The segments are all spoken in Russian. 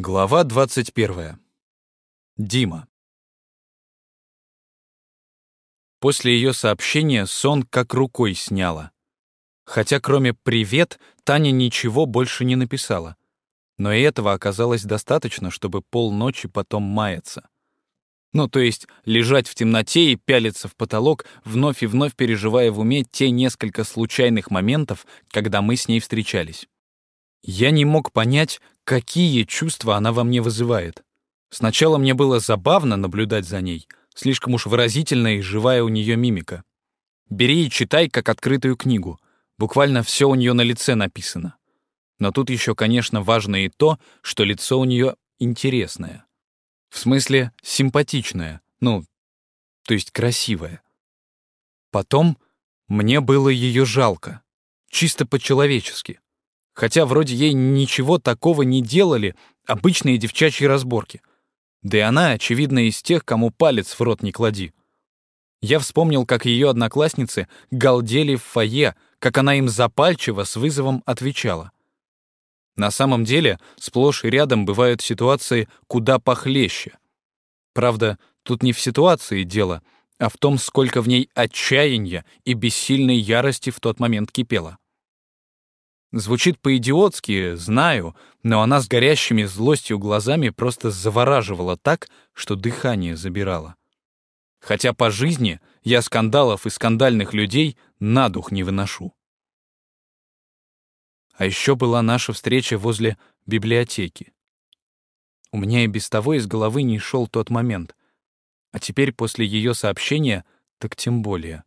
Глава 21. Дима. После ее сообщения сон как рукой сняла. Хотя кроме «привет» Таня ничего больше не написала. Но и этого оказалось достаточно, чтобы полночи потом маяться. Ну, то есть лежать в темноте и пялиться в потолок, вновь и вновь переживая в уме те несколько случайных моментов, когда мы с ней встречались. Я не мог понять, какие чувства она во мне вызывает. Сначала мне было забавно наблюдать за ней, слишком уж выразительная и живая у нее мимика. Бери и читай, как открытую книгу. Буквально все у нее на лице написано. Но тут еще, конечно, важно и то, что лицо у нее интересное. В смысле, симпатичное, ну, то есть красивое. Потом мне было ее жалко, чисто по-человечески хотя вроде ей ничего такого не делали, обычные девчачьи разборки. Да и она, очевидно, из тех, кому палец в рот не клади. Я вспомнил, как ее одноклассницы галдели в фойе, как она им запальчиво с вызовом отвечала. На самом деле, сплошь и рядом бывают ситуации куда похлеще. Правда, тут не в ситуации дело, а в том, сколько в ней отчаяния и бессильной ярости в тот момент кипело. Звучит по-идиотски, знаю, но она с горящими злостью глазами просто завораживала так, что дыхание забирала. Хотя по жизни я скандалов и скандальных людей на дух не выношу. А еще была наша встреча возле библиотеки. У меня и без того из головы не шел тот момент. А теперь после ее сообщения так тем более.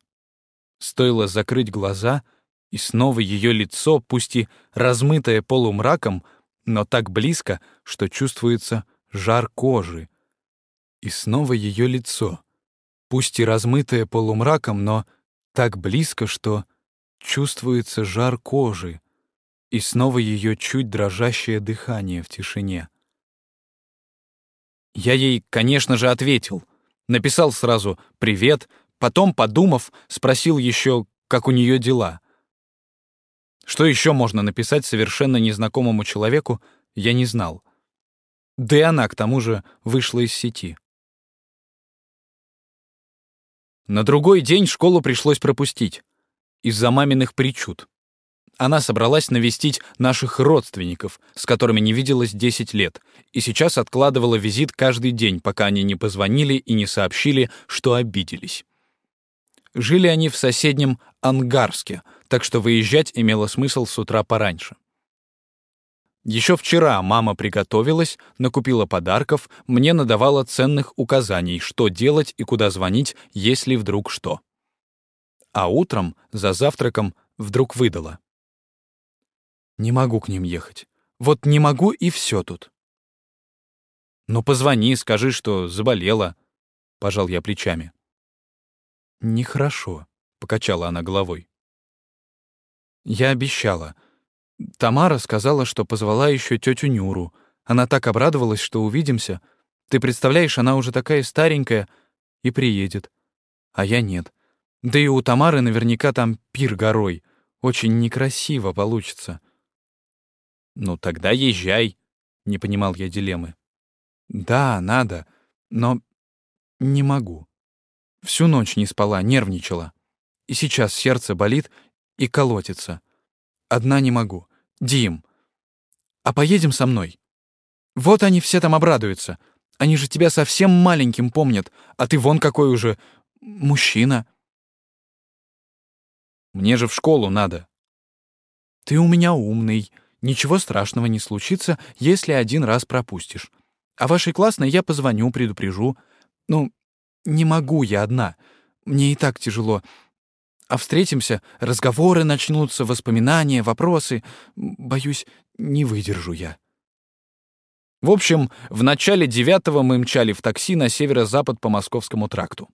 Стоило закрыть глаза — и снова ее лицо, пусть и размытое полумраком, но так близко, что чувствуется жар кожи. И снова ее лицо, пусть и размытое полумраком, но так близко, что чувствуется жар кожи. И снова ее чуть дрожащее дыхание в тишине. Я ей, конечно же, ответил. Написал сразу «привет», потом, подумав, спросил еще, как у нее дела — что еще можно написать совершенно незнакомому человеку, я не знал. Да и она, к тому же, вышла из сети. На другой день школу пришлось пропустить. Из-за маминых причуд. Она собралась навестить наших родственников, с которыми не виделась 10 лет, и сейчас откладывала визит каждый день, пока они не позвонили и не сообщили, что обиделись. Жили они в соседнем Ангарске, так что выезжать имело смысл с утра пораньше. Еще вчера мама приготовилась, накупила подарков, мне надавала ценных указаний, что делать и куда звонить, если вдруг что. А утром, за завтраком, вдруг выдала. «Не могу к ним ехать. Вот не могу, и все тут». «Ну, позвони, скажи, что заболела», — пожал я плечами. «Нехорошо», — покачала она головой. Я обещала. Тамара сказала, что позвала еще тетю Нюру. Она так обрадовалась, что увидимся. Ты представляешь, она уже такая старенькая и приедет. А я нет. Да и у Тамары наверняка там пир горой. Очень некрасиво получится. Ну тогда езжай, не понимал я дилеммы. Да, надо, но не могу. Всю ночь не спала, нервничала. И сейчас сердце болит и колотится. Одна не могу. Дим, а поедем со мной? Вот они все там обрадуются. Они же тебя совсем маленьким помнят, а ты вон какой уже мужчина. Мне же в школу надо. Ты у меня умный. Ничего страшного не случится, если один раз пропустишь. А вашей классной я позвоню, предупрежу. Ну, не могу я одна. Мне и так тяжело. А встретимся, разговоры начнутся, воспоминания, вопросы. Боюсь, не выдержу я. В общем, в начале девятого мы мчали в такси на северо-запад по Московскому тракту.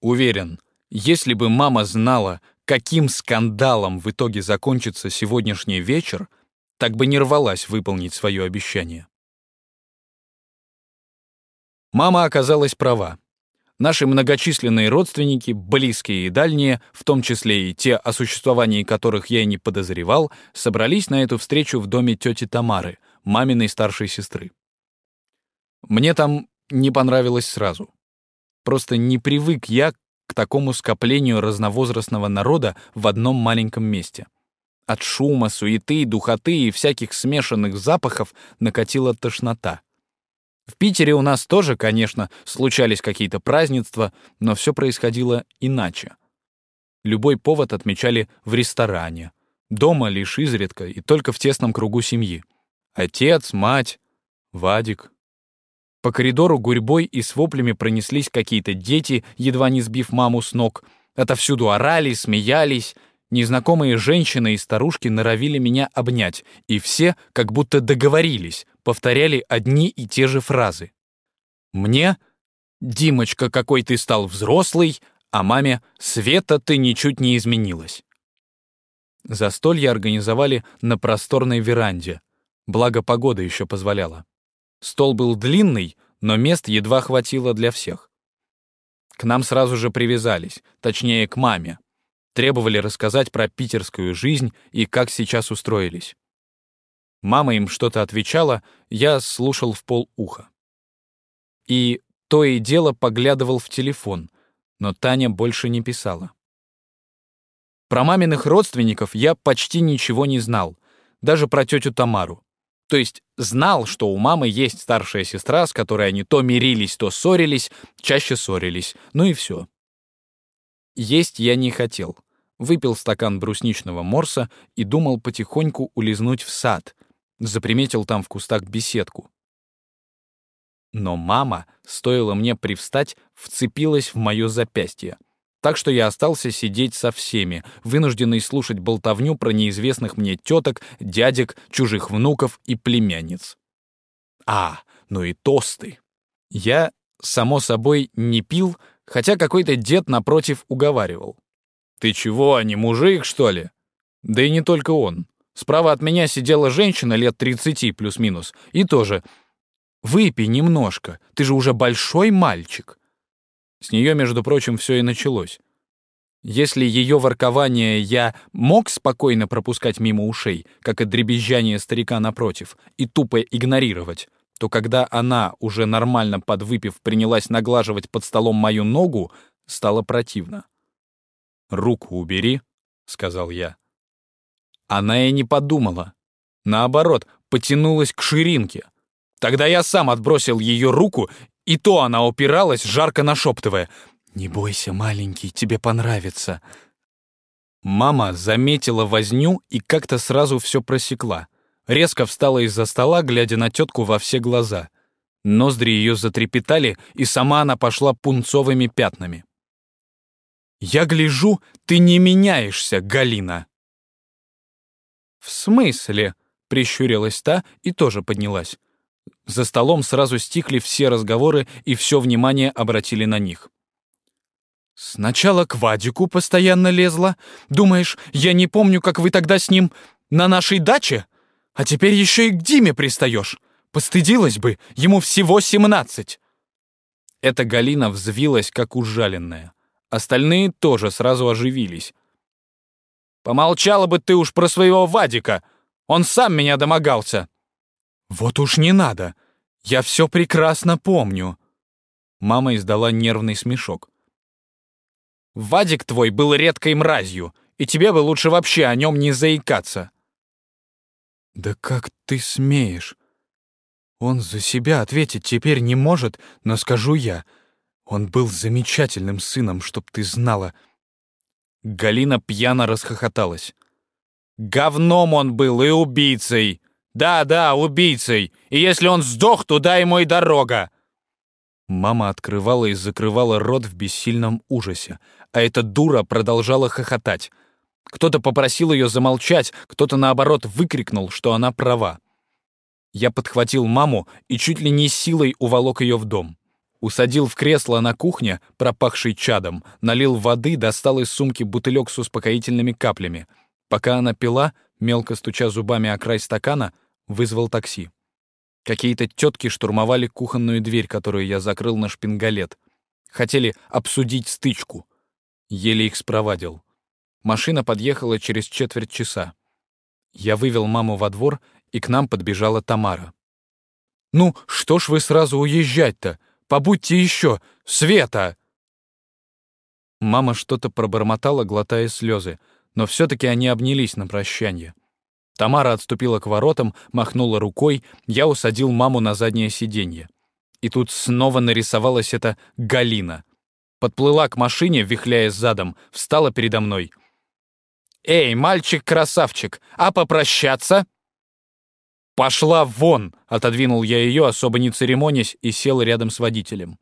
Уверен, если бы мама знала, каким скандалом в итоге закончится сегодняшний вечер, так бы не рвалась выполнить свое обещание. Мама оказалась права. Наши многочисленные родственники, близкие и дальние, в том числе и те, о существовании которых я и не подозревал, собрались на эту встречу в доме тети Тамары, маминой старшей сестры. Мне там не понравилось сразу. Просто не привык я к такому скоплению разновозрастного народа в одном маленьком месте. От шума, суеты, духоты и всяких смешанных запахов накатила тошнота. В Питере у нас тоже, конечно, случались какие-то празднества, но все происходило иначе. Любой повод отмечали в ресторане, дома лишь изредка и только в тесном кругу семьи. Отец, мать, Вадик. По коридору гурьбой и с воплями пронеслись какие-то дети, едва не сбив маму с ног. Отовсюду орали, смеялись. Незнакомые женщины и старушки норовили меня обнять, и все как будто договорились, повторяли одни и те же фразы. Мне «Димочка, какой ты стал взрослый», а маме «Света, ты ничуть не изменилась». Застолье организовали на просторной веранде, благо погода еще позволяла. Стол был длинный, но мест едва хватило для всех. К нам сразу же привязались, точнее, к маме. Требовали рассказать про питерскую жизнь и как сейчас устроились. Мама им что-то отвечала, я слушал в пол уха. И то и дело поглядывал в телефон, но Таня больше не писала. Про маминых родственников я почти ничего не знал, даже про тетю Тамару. То есть знал, что у мамы есть старшая сестра, с которой они то мирились, то ссорились, чаще ссорились, ну и все. Есть я не хотел. Выпил стакан брусничного морса и думал потихоньку улизнуть в сад. Заприметил там в кустах беседку. Но мама, стоило мне привстать, вцепилась в мое запястье — так что я остался сидеть со всеми, вынужденный слушать болтовню про неизвестных мне теток, дядек, чужих внуков и племянниц. А, ну и тосты. Я, само собой, не пил, хотя какой-то дед напротив уговаривал. «Ты чего, а не мужик, что ли?» Да и не только он. Справа от меня сидела женщина лет 30 плюс-минус, и тоже «Выпей немножко, ты же уже большой мальчик». С нее, между прочим, все и началось. Если ее воркование я мог спокойно пропускать мимо ушей, как и дребезжание старика напротив, и тупо игнорировать, то когда она, уже нормально подвыпив, принялась наглаживать под столом мою ногу, стало противно. «Руку убери», — сказал я. Она и не подумала. Наоборот, потянулась к ширинке. Тогда я сам отбросил ее руку и то она упиралась, жарко нашептывая. «Не бойся, маленький, тебе понравится». Мама заметила возню и как-то сразу все просекла. Резко встала из-за стола, глядя на тетку во все глаза. Ноздри ее затрепетали, и сама она пошла пунцовыми пятнами. «Я гляжу, ты не меняешься, Галина!» «В смысле?» — прищурилась та и тоже поднялась. За столом сразу стихли все разговоры и все внимание обратили на них. «Сначала к Вадику постоянно лезла. Думаешь, я не помню, как вы тогда с ним на нашей даче? А теперь еще и к Диме пристаешь. Постыдилась бы, ему всего семнадцать». Эта Галина взвилась, как ужаленная. Остальные тоже сразу оживились. «Помолчала бы ты уж про своего Вадика! Он сам меня домогался!» «Вот уж не надо! Я все прекрасно помню!» Мама издала нервный смешок. «Вадик твой был редкой мразью, и тебе бы лучше вообще о нем не заикаться!» «Да как ты смеешь? Он за себя ответить теперь не может, но скажу я. Он был замечательным сыном, чтоб ты знала». Галина пьяно расхохоталась. «Говном он был и убийцей!» Да-да, убийцей. И если он сдох, туда ему и дорога. Мама открывала и закрывала рот в бессильном ужасе, а эта дура продолжала хохотать. Кто-то попросил ее замолчать, кто-то, наоборот, выкрикнул, что она права. Я подхватил маму и чуть ли не силой уволок ее в дом. Усадил в кресло на кухне, пропахшей чадом, налил воды, достал из сумки бутылек с успокоительными каплями. Пока она пила, мелко стуча зубами о край стакана, вызвал такси. Какие-то тетки штурмовали кухонную дверь, которую я закрыл на шпингалет. Хотели обсудить стычку. Еле их спровадил. Машина подъехала через четверть часа. Я вывел маму во двор, и к нам подбежала Тамара. Ну, что ж вы сразу уезжать-то? Побудьте еще! Света!» Мама что-то пробормотала, глотая слезы, но все-таки они обнялись на прощание. Тамара отступила к воротам, махнула рукой, я усадил маму на заднее сиденье. И тут снова нарисовалась эта Галина. Подплыла к машине, вихляя задом, встала передо мной. «Эй, мальчик-красавчик, а попрощаться?» «Пошла вон!» — отодвинул я ее, особо не церемонясь, и сел рядом с водителем.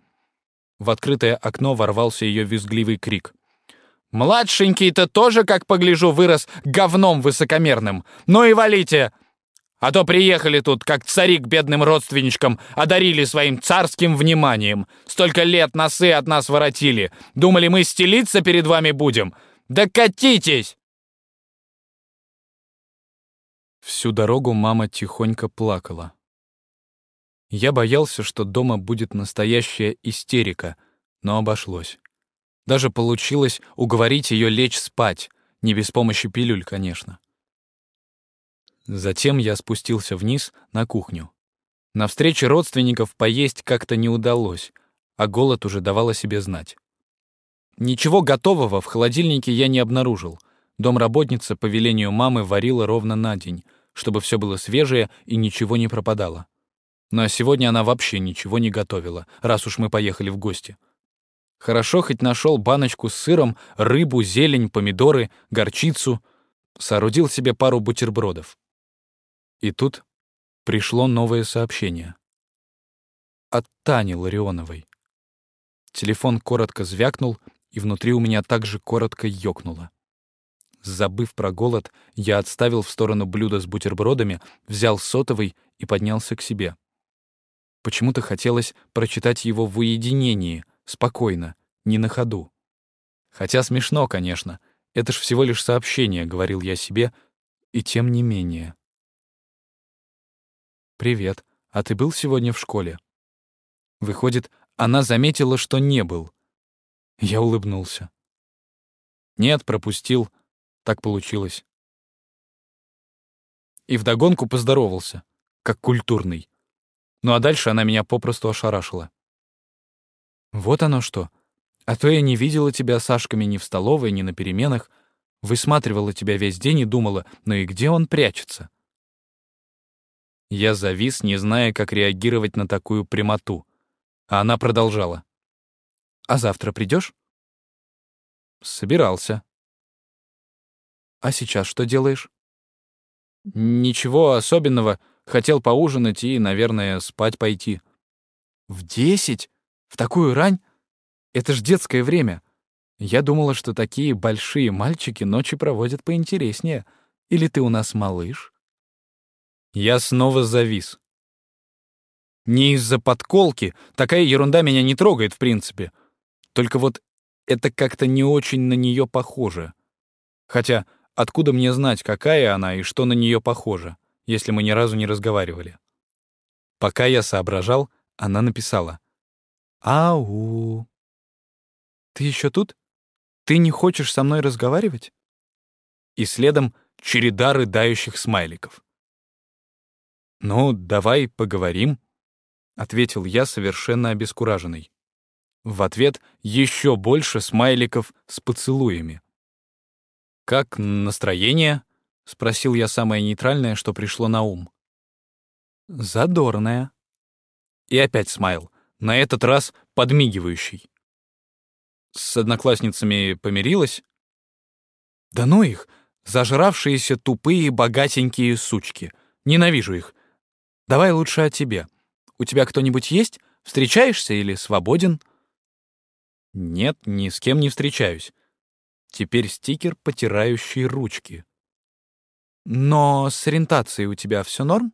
В открытое окно ворвался ее визгливый крик. «Младшенький-то тоже, как погляжу, вырос говном высокомерным. Ну и валите! А то приехали тут, как цари к бедным родственничкам, одарили своим царским вниманием. Столько лет носы от нас воротили. Думали, мы стелиться перед вами будем? Да катитесь!» Всю дорогу мама тихонько плакала. Я боялся, что дома будет настоящая истерика, но обошлось. Даже получилось уговорить ее лечь спать, не без помощи пилюль, конечно. Затем я спустился вниз на кухню. На встрече родственников поесть как-то не удалось, а голод уже давал о себе знать. Ничего готового в холодильнике я не обнаружил. Домработница по велению мамы варила ровно на день, чтобы все было свежее и ничего не пропадало. Но сегодня она вообще ничего не готовила, раз уж мы поехали в гости. Хорошо хоть нашел баночку с сыром, рыбу, зелень, помидоры, горчицу. Соорудил себе пару бутербродов. И тут пришло новое сообщение. От Тани Ларионовой. Телефон коротко звякнул, и внутри у меня также коротко ёкнуло. Забыв про голод, я отставил в сторону блюдо с бутербродами, взял сотовый и поднялся к себе. Почему-то хотелось прочитать его в уединении, спокойно, не на ходу. Хотя смешно, конечно. Это ж всего лишь сообщение, говорил я себе, и тем не менее. «Привет. А ты был сегодня в школе?» Выходит, она заметила, что не был. Я улыбнулся. «Нет, пропустил. Так получилось». И вдогонку поздоровался, как культурный. Ну а дальше она меня попросту ошарашила. «Вот оно что. А то я не видела тебя Сашками ни в столовой, ни на переменах. Высматривала тебя весь день и думала, ну и где он прячется?» Я завис, не зная, как реагировать на такую прямоту. А она продолжала. «А завтра придешь? «Собирался». «А сейчас что делаешь?» «Ничего особенного. Хотел поужинать и, наверное, спать пойти. В десять? В такую рань? Это ж детское время. Я думала, что такие большие мальчики ночи проводят поинтереснее. Или ты у нас малыш? Я снова завис. Не из-за подколки. Такая ерунда меня не трогает, в принципе. Только вот это как-то не очень на нее похоже. Хотя откуда мне знать, какая она и что на нее похоже? если мы ни разу не разговаривали. Пока я соображал, она написала. «Ау! Ты еще тут? Ты не хочешь со мной разговаривать?» И следом череда рыдающих смайликов. «Ну, давай поговорим», — ответил я совершенно обескураженный. В ответ еще больше смайликов с поцелуями. «Как настроение?» — спросил я самое нейтральное, что пришло на ум. «Задорная». И опять смайл, на этот раз подмигивающий. С одноклассницами помирилась? Да ну их, зажравшиеся тупые богатенькие сучки. Ненавижу их. Давай лучше о тебе. У тебя кто-нибудь есть? Встречаешься или свободен? Нет, ни с кем не встречаюсь. Теперь стикер, потирающий ручки. Но с ориентацией у тебя все норм?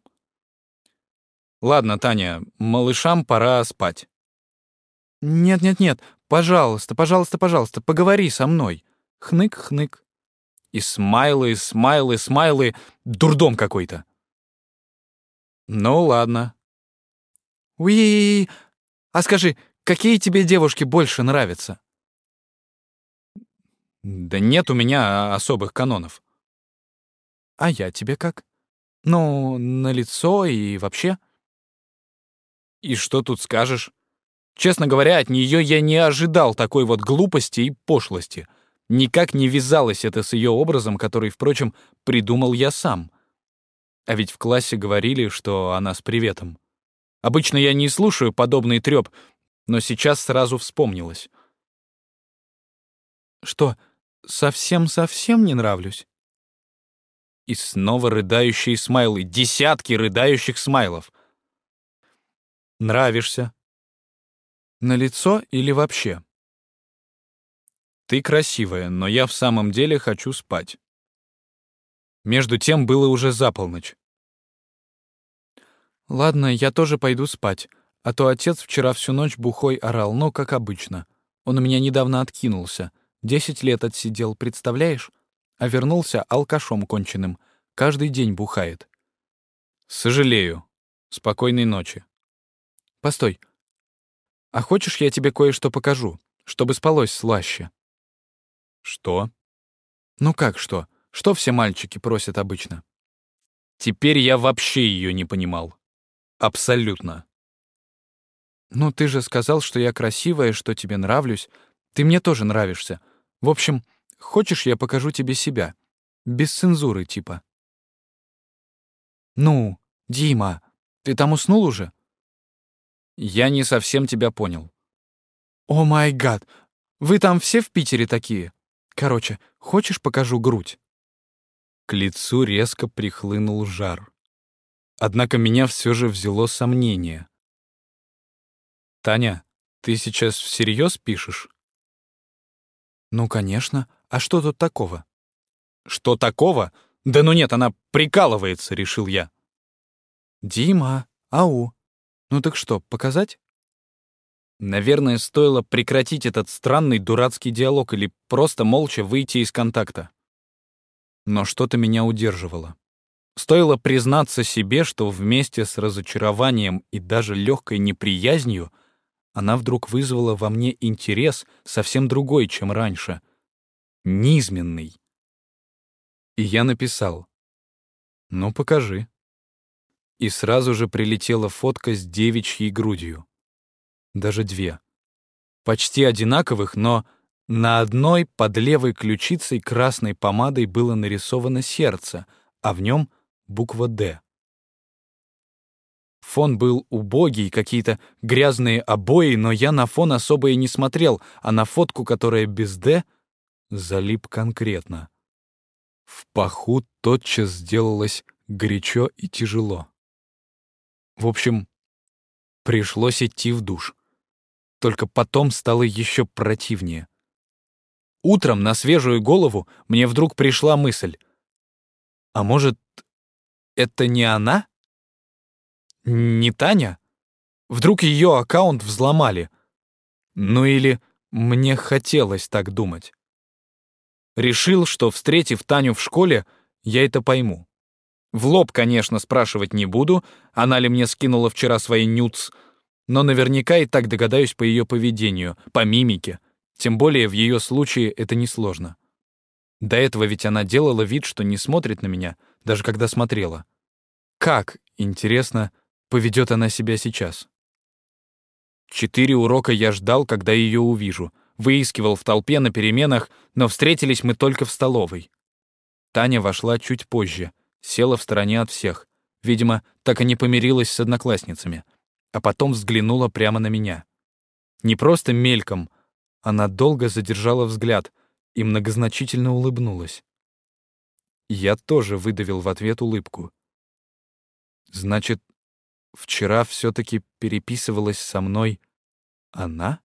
Ладно, Таня, малышам пора спать. Нет-нет-нет, пожалуйста, пожалуйста, пожалуйста, поговори со мной. Хнык-хнык. И смайлы, смайлы, смайлы. Дурдом какой-то. Ну, ладно. Уи, а скажи, какие тебе девушки больше нравятся? Да нет у меня особых канонов. А я тебе как? Ну, на лицо и вообще? И что тут скажешь? Честно говоря, от нее я не ожидал такой вот глупости и пошлости. Никак не вязалось это с ее образом, который, впрочем, придумал я сам. А ведь в классе говорили, что она с приветом. Обычно я не слушаю подобный трёп, но сейчас сразу вспомнилось. Что, совсем-совсем не нравлюсь? И снова рыдающие смайлы, десятки рыдающих смайлов. Нравишься. На лицо или вообще? Ты красивая, но я в самом деле хочу спать. Между тем было уже за полночь. Ладно, я тоже пойду спать, а то отец вчера всю ночь бухой орал, но как обычно. Он у меня недавно откинулся. Десять лет отсидел, представляешь? А вернулся алкашом конченым. Каждый день бухает. Сожалею. Спокойной ночи. Постой. А хочешь, я тебе кое-что покажу, чтобы спалось слаще? Что? Ну как что? Что все мальчики просят обычно? Теперь я вообще ее не понимал. Абсолютно. Ну, ты же сказал, что я красивая, что тебе нравлюсь. Ты мне тоже нравишься. В общем, хочешь, я покажу тебе себя? Без цензуры, типа. Ну, Дима, ты там уснул уже? Я не совсем тебя понял. О май гад, вы там все в Питере такие? Короче, хочешь, покажу грудь? К лицу резко прихлынул жар. Однако меня все же взяло сомнение. «Таня, ты сейчас всерьез пишешь?» «Ну, конечно. А что тут такого?» «Что такого? Да ну нет, она прикалывается», — решил я. «Дима, ау. Ну так что, показать?» Наверное, стоило прекратить этот странный дурацкий диалог или просто молча выйти из контакта. Но что-то меня удерживало. Стоило признаться себе, что вместе с разочарованием и даже легкой неприязнью она вдруг вызвала во мне интерес совсем другой, чем раньше. Низменный. И я написал. «Ну, покажи». И сразу же прилетела фотка с девичьей грудью. Даже две. Почти одинаковых, но на одной под левой ключицей красной помадой было нарисовано сердце, а в нем — буква «Д». Фон был убогий, какие-то грязные обои, но я на фон особо и не смотрел, а на фотку, которая без «Д», залип конкретно. В паху тотчас сделалось горячо и тяжело. В общем, пришлось идти в душ. Только потом стало еще противнее. Утром на свежую голову мне вдруг пришла мысль. А может, это не она? Не Таня? Вдруг ее аккаунт взломали? Ну или мне хотелось так думать. Решил, что, встретив Таню в школе, я это пойму. В лоб, конечно, спрашивать не буду, она ли мне скинула вчера свои нюц, но наверняка и так догадаюсь по ее поведению, по мимике. Тем более в ее случае это несложно. До этого ведь она делала вид, что не смотрит на меня, даже когда смотрела. Как, интересно, поведет она себя сейчас? Четыре урока я ждал, когда ее увижу. Выискивал в толпе на переменах, но встретились мы только в столовой. Таня вошла чуть позже, села в стороне от всех. Видимо, так и не помирилась с одноклассницами. А потом взглянула прямо на меня. Не просто мельком, она долго задержала взгляд и многозначительно улыбнулась. Я тоже выдавил в ответ улыбку. Значит, вчера все-таки переписывалась со мной она?